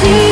see